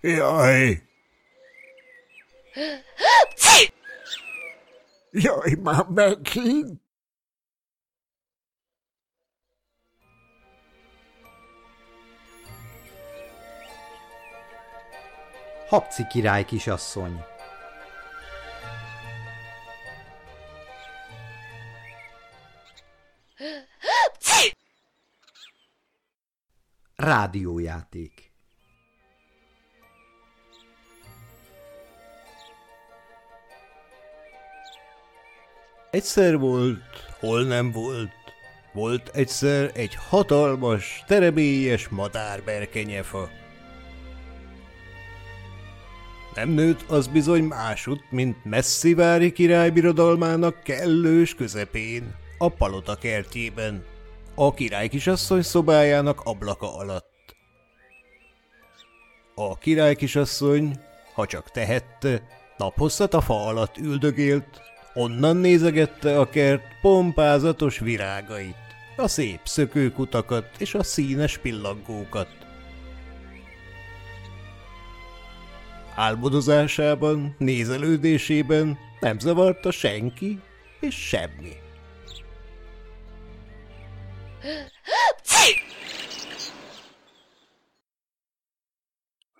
Jaj! Jaj, már megint! Habci király kisasszony Rádiójáték Egyszer volt, hol nem volt. Volt egyszer egy hatalmas, terebélyes madárberkenyefa. Nem nőtt az bizony másút, mint messzivári királybirodalmának kellős közepén, a palota kertjében, a király kisasszony szobájának ablaka alatt. A király kisasszony, ha csak tehette, naphosszat a fa alatt üldögélt, onnan nézegette a kert pompázatos virágait, a szép szökőkutakat és a színes pillangókat. Álmodozásában, nézelődésében nem zavarta senki és semmi.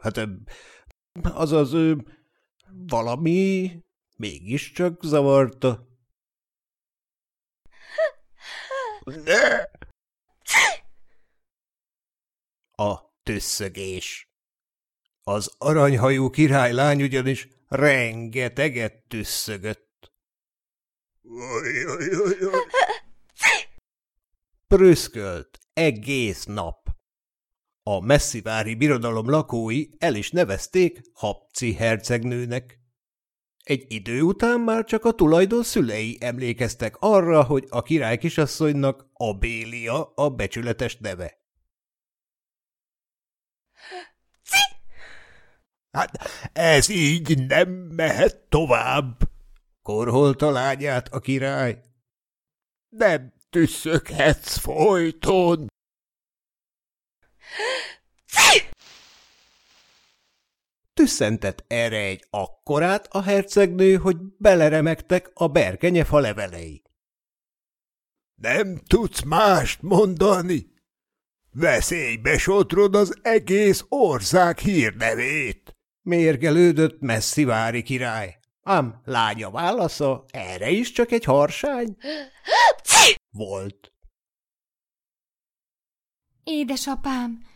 Hát azaz valami mégiscsak zavarta. Ne! A tüsszögés. Az aranyhajú királylány ugyanis rengeteget tüsszögött. Prüszkölt egész nap. A messzivári birodalom lakói el is nevezték Hapci hercegnőnek. Egy idő után már csak a tulajdon szülei emlékeztek arra, hogy a király kisasszonynak Abélia a becsületes neve. Hát ez így nem mehet tovább, korholta lányát a király. Nem tüsszöghetsz folyton. Tüsszentett erre egy akkorát a hercegnő, hogy beleremegtek a berkenyefa levelei. Nem tudsz mást mondani? Veszélybe sotrod az egész ország hírnevét. Mérgelődött messzivári király. Ám lánya válasza erre is csak egy harsány? Volt. Édesapám,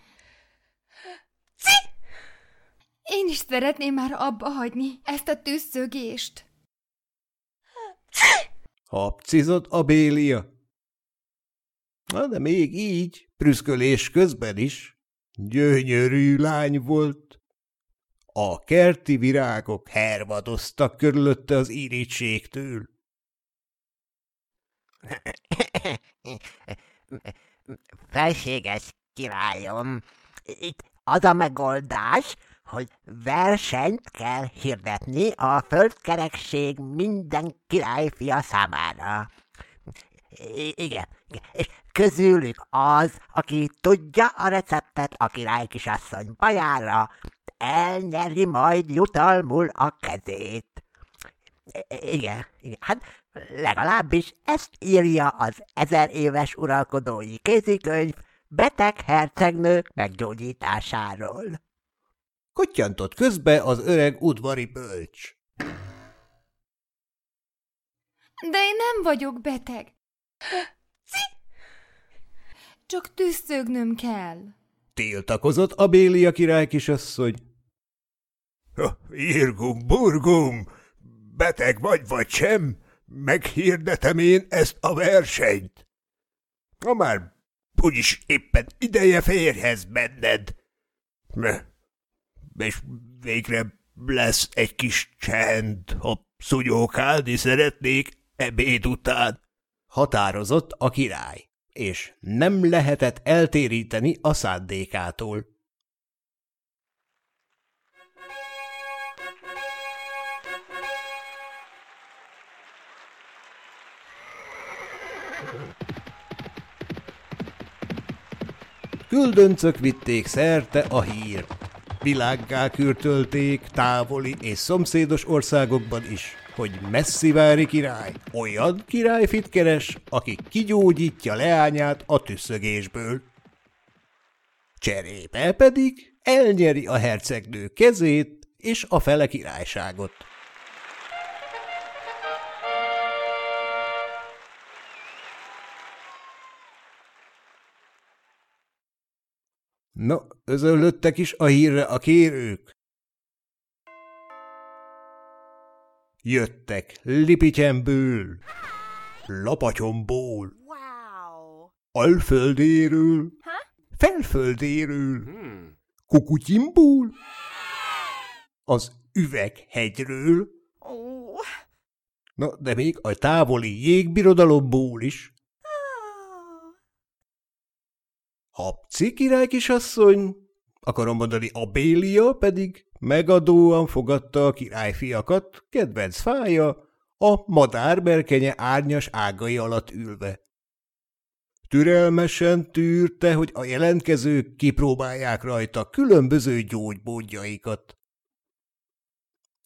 én is szeretném már abba hagyni ezt a tüsszögést. Hapcizott a Bélia. Na, de még így, prüszkölés közben is. Gyönyörű lány volt. A kerti virágok hervadoztak körülötte az irítségtől. Felséges királyom, itt az a megoldás, hogy versenyt kell hirdetni a földkerekség minden királyfia számára. I- igen, és közülük az, aki tudja a receptet a király kisasszony bajára, elnyeri majd jutalmul a kezét. I- igen, igen, hát legalábbis ezt írja az ezer éves uralkodói kézikönyv beteg hercegnők meggyógyításáról. Kottyantott közbe az öreg udvari bölcs. De én nem vagyok beteg. Csak tüsszögnöm kell. Tiltakozott a Bélia király kisasszony. Irgum, burgum, beteg vagy vagy sem, meghirdetem én ezt a versenyt. Ha már úgyis éppen ideje férhez menned. És végre lesz egy kis csend, ha szunyókálni szeretnék ebéd után. Határozott a király, és nem lehetett eltéríteni a szándékától. Küldöncök vitték szerte a hírt. Világgá kürtölték távoli és szomszédos országokban is, hogy messzivári király olyan királyfit keres, aki kigyógyítja leányát a tüsszögésből. Cserébe pedig elnyeri a hercegnő kezét és a fele királyságot. No, özöllöttek is a hírre a kérők. Jöttek Lipityemből, Lapatyomból, Wow! Alföldéről, Felföldéről, Kukutyimból, az Üveghegyről, Ó, na de még a távoli jégbirodalomból is. Habci király kisasszony, akarom mondani Abélia pedig megadóan fogadta a királyfiakat, kedvenc fája, a madárberkenye árnyas ágai alatt ülve. Türelmesen tűrte, hogy a jelentkezők kipróbálják rajta különböző gyógymódjaikat.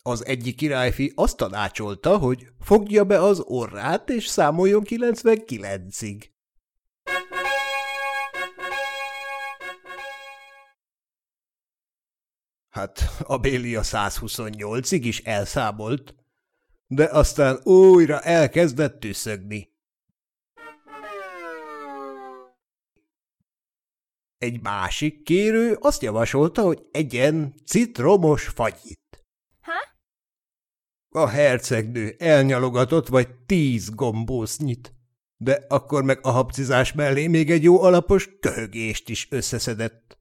Az egyik királyfi azt tanácsolta, hogy fogja be az orrát és számoljon 99-ig. Hát a Bélia 128-ig is elszámolt, de aztán újra elkezdett tüszögni. Egy másik kérő azt javasolta, hogy egyen citromos fagyit. Ha? A hercegnő elnyalogatott vagy tíz gombósznyit, de akkor meg a habcizás mellé még egy jó alapos köhögést is összeszedett.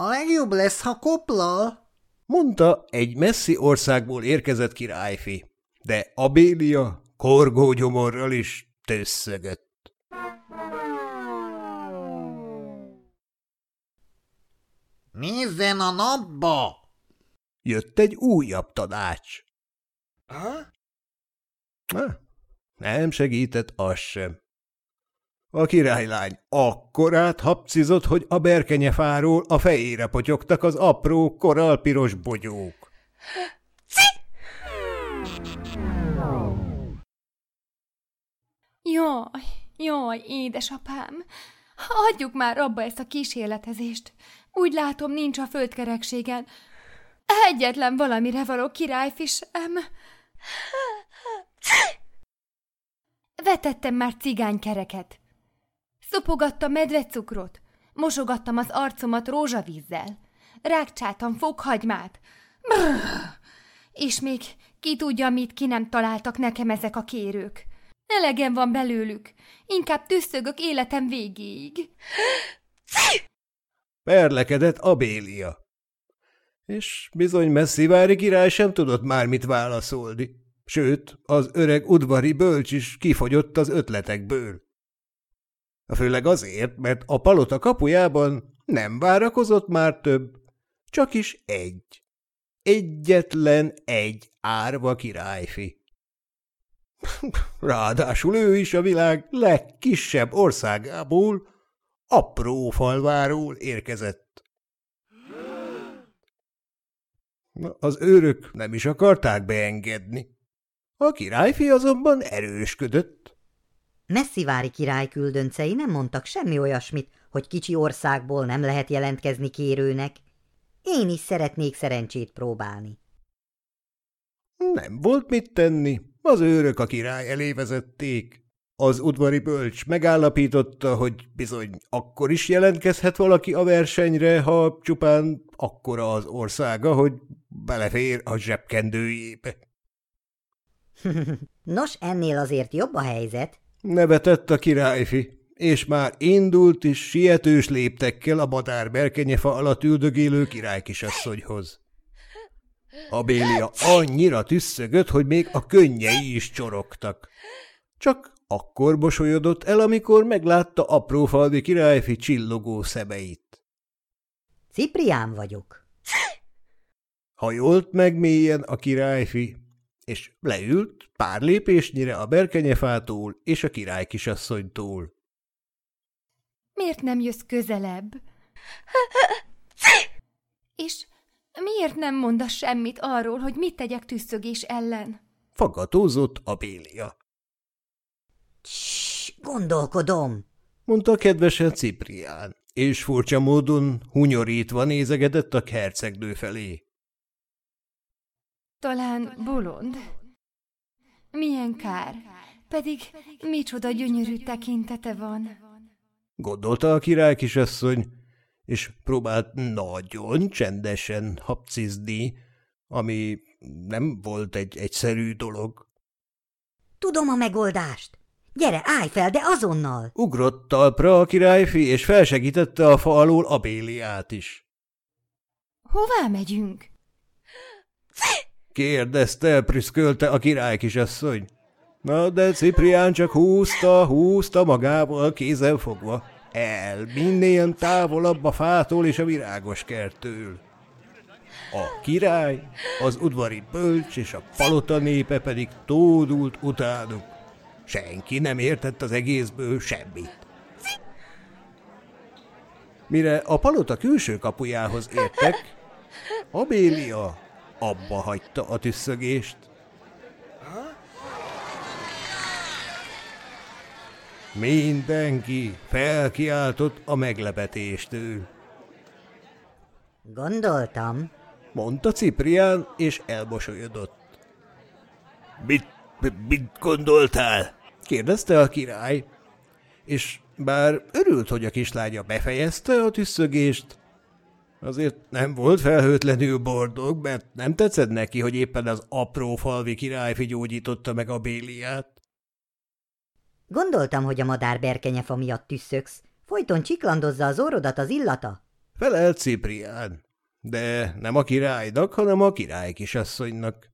A legjobb lesz, ha koplal. mondta egy messzi országból érkezett királyfi, de Abélia korgógyomorral is tösszögött. Nézzen a napba! Jött egy újabb tanács. Ha? Ha, nem segített az sem. A királylány akkorát hapcizott, hogy a berkenyefáról a fejére potyogtak az apró, koralpiros bogyók. Jaj, jaj, édesapám! Hagyjuk már abba ezt a kísérletezést. Úgy látom, nincs a földkerekségen. Egyetlen valamire való királyfi sem. Vetettem már cigánykereket. Szopogattam medvecukrot. Mosogattam az arcomat rózsavízzel. Rákcsáltam fokhagymát. Brrr! És még ki tudja, mit ki nem találtak nekem ezek a kérők. Elegem van belőlük. Inkább tüsszögök életem végéig. Perlekedett Abélia. És bizony messzivári király sem tudott már mit válaszolni. Sőt, az öreg udvari bölcs is kifogyott az ötletekből. Főleg azért, mert a palota kapujában nem várakozott már több, csak is egy. Egyetlen egy árva királyfi. Ráadásul ő is a világ legkisebb országából, apró falváról érkezett. Az őrök nem is akarták beengedni. A királyfi azonban erősködött. Messzivári király küldöncei nem mondtak semmi olyasmit, hogy kicsi országból nem lehet jelentkezni kérőnek. Én is szeretnék szerencsét próbálni. Nem volt mit tenni, az őrök a király elé vezették. Az udvari bölcs megállapította, hogy bizony akkor is jelentkezhet valaki a versenyre, ha csupán akkora az országa, hogy belefér a zsebkendőjébe. Nos, ennél azért jobb a helyzet. Nevetett a királyfi, és már indult is sietős léptekkel a madár berkenyefa alatt üldögélő királykisasszonyhoz. Abélia annyira tüsszögött, hogy még a könnyei is csorogtak. Csak akkor mosolyodott el, amikor meglátta aprófalvi királyfi csillogó szemeit. Ciprián vagyok. Hajolt meg mélyen a királyfi, és leült pár lépésnyire a berkenyefától és a királykisasszonytól. Miért nem jössz közelebb? És miért nem mondasz semmit arról, hogy mit tegyek tüsszögés ellen? Fagatózott Abélia. Cs, gondolkodom, mondta kedvesen Ciprián, és furcsa módon hunyorítva nézegedett a hercegnő felé. Talán bolond. Milyen kár, pedig micsoda gyönyörű tekintete van. Gondolta a király kisasszony, és próbált nagyon csendesen hapcizni, ami nem volt egy egyszerű dolog. Tudom a megoldást. Gyere, állj fel, de azonnal! Ugrott talpra a királyfi, és felsegítette a fa alól Abéliát is. Hová megyünk? kérdezte, prüszkölte a király kisasszony. Na, de Ciprián csak húzta, húzta magával kézen fogva. El, minél távolabb a fától és a virágos kertől. A király, az udvari bölcs és a palota népe pedig tódult utánuk. Senki nem értett az egészből semmit. Mire a palota külső kapujához értek, Abélia abba hagyta a tüsszögést. Mindenki felkiáltott a meglepetéstől. Gondoltam, mondta Ciprián, és elmosolyodott. Mit, mit gondoltál? kérdezte a király, és bár örült, hogy a kislánya befejezte a tüsszögést, azért nem volt felhőtlenül boldog, mert nem tetszett neki, hogy éppen az apró falvi királyfi gyógyította meg a béliát. Gondoltam, hogy a madár berkenyefa miatt tüsszöksz. Folyton csiklandozza az orrodat az illata. Felelt Ciprián, de nem a királynak, hanem a király kisasszonynak.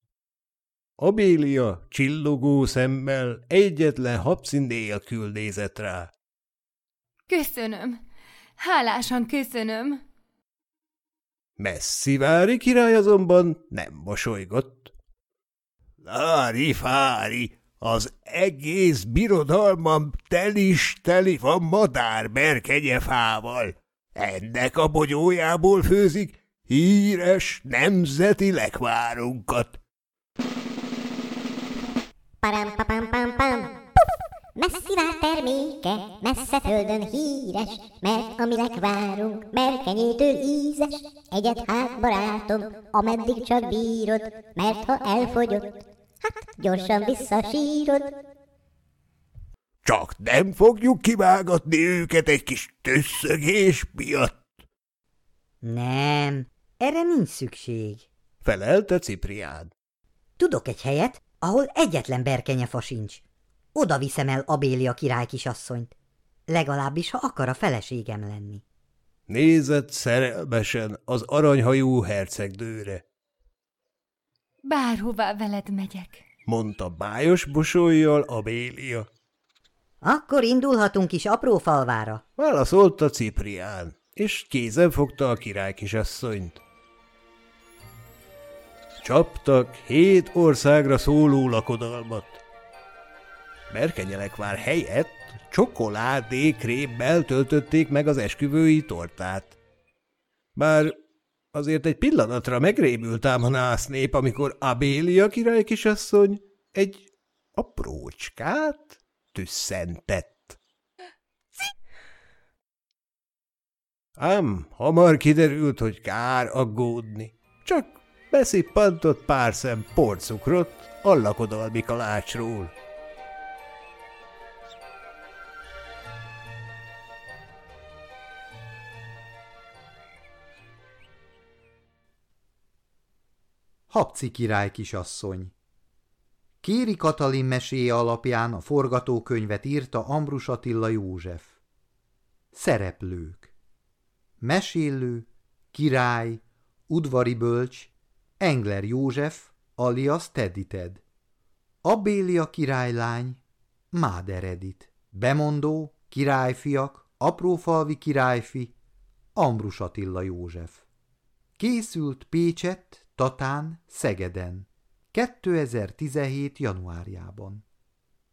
Abélia csillogó szemmel egyetlen hapszín nélkül nézett rá. Köszönöm. Hálásan köszönöm. Messzivári király azonban nem mosolygott. Lári fári, az egész birodalmam telis teli van madárberkenyefával. Ennek a bogyójából főzik híres nemzeti lekvárunkat. Param, pam, pam, pam. Messzivár terméke, messze földön híres, mert amilek várunk, merkenyétől ízes. Egyet hát, barátom, ameddig csak bírod, mert ha elfogyott, Hát, gyorsan visszasírod. Csak nem fogjuk kivágatni őket egy kis tösszögés miatt. Nem, erre nincs szükség. Felelte Ciprián. Tudok egy helyet, ahol egyetlen berkenyefa sincs. Oda viszem el Abélia király kisasszonyt. Legalábbis, ha akar a feleségem lenni. Nézett szerelmesen az aranyhajú hercegdőre. Bárhová veled megyek, mondta bájos busolyjal Abélia. Akkor indulhatunk is apró falvára, válaszolta Ciprián, és kézen fogta a király kisasszonyt. Csaptak hét országra szóló lakodalmat. Berkenyelekvár helyett csokoládékrémmel töltötték meg az esküvői tortát. Bár Azért egy pillanatra megrémült ám a nász nép, amikor Abélia király kisasszony egy aprócskát tüsszentett. Ám hamar kiderült, hogy kár aggódni. Csak beszippantott pár szem porcukrot a lakodalmi kalácsról. Habci király kisasszony Kéri Katalin meséje alapján a forgatókönyvet írta Ambrus Attila József. Szereplők Mesélő, király, udvari bölcs, Engler József, alias Teddy Ted. Abélia királylány, Máder Edith. Bemondó, királyfiak, aprófalvi királyfi, Ambrus Attila József. Készült Pécset, Tatán, Szegeden. 2017. januárjában.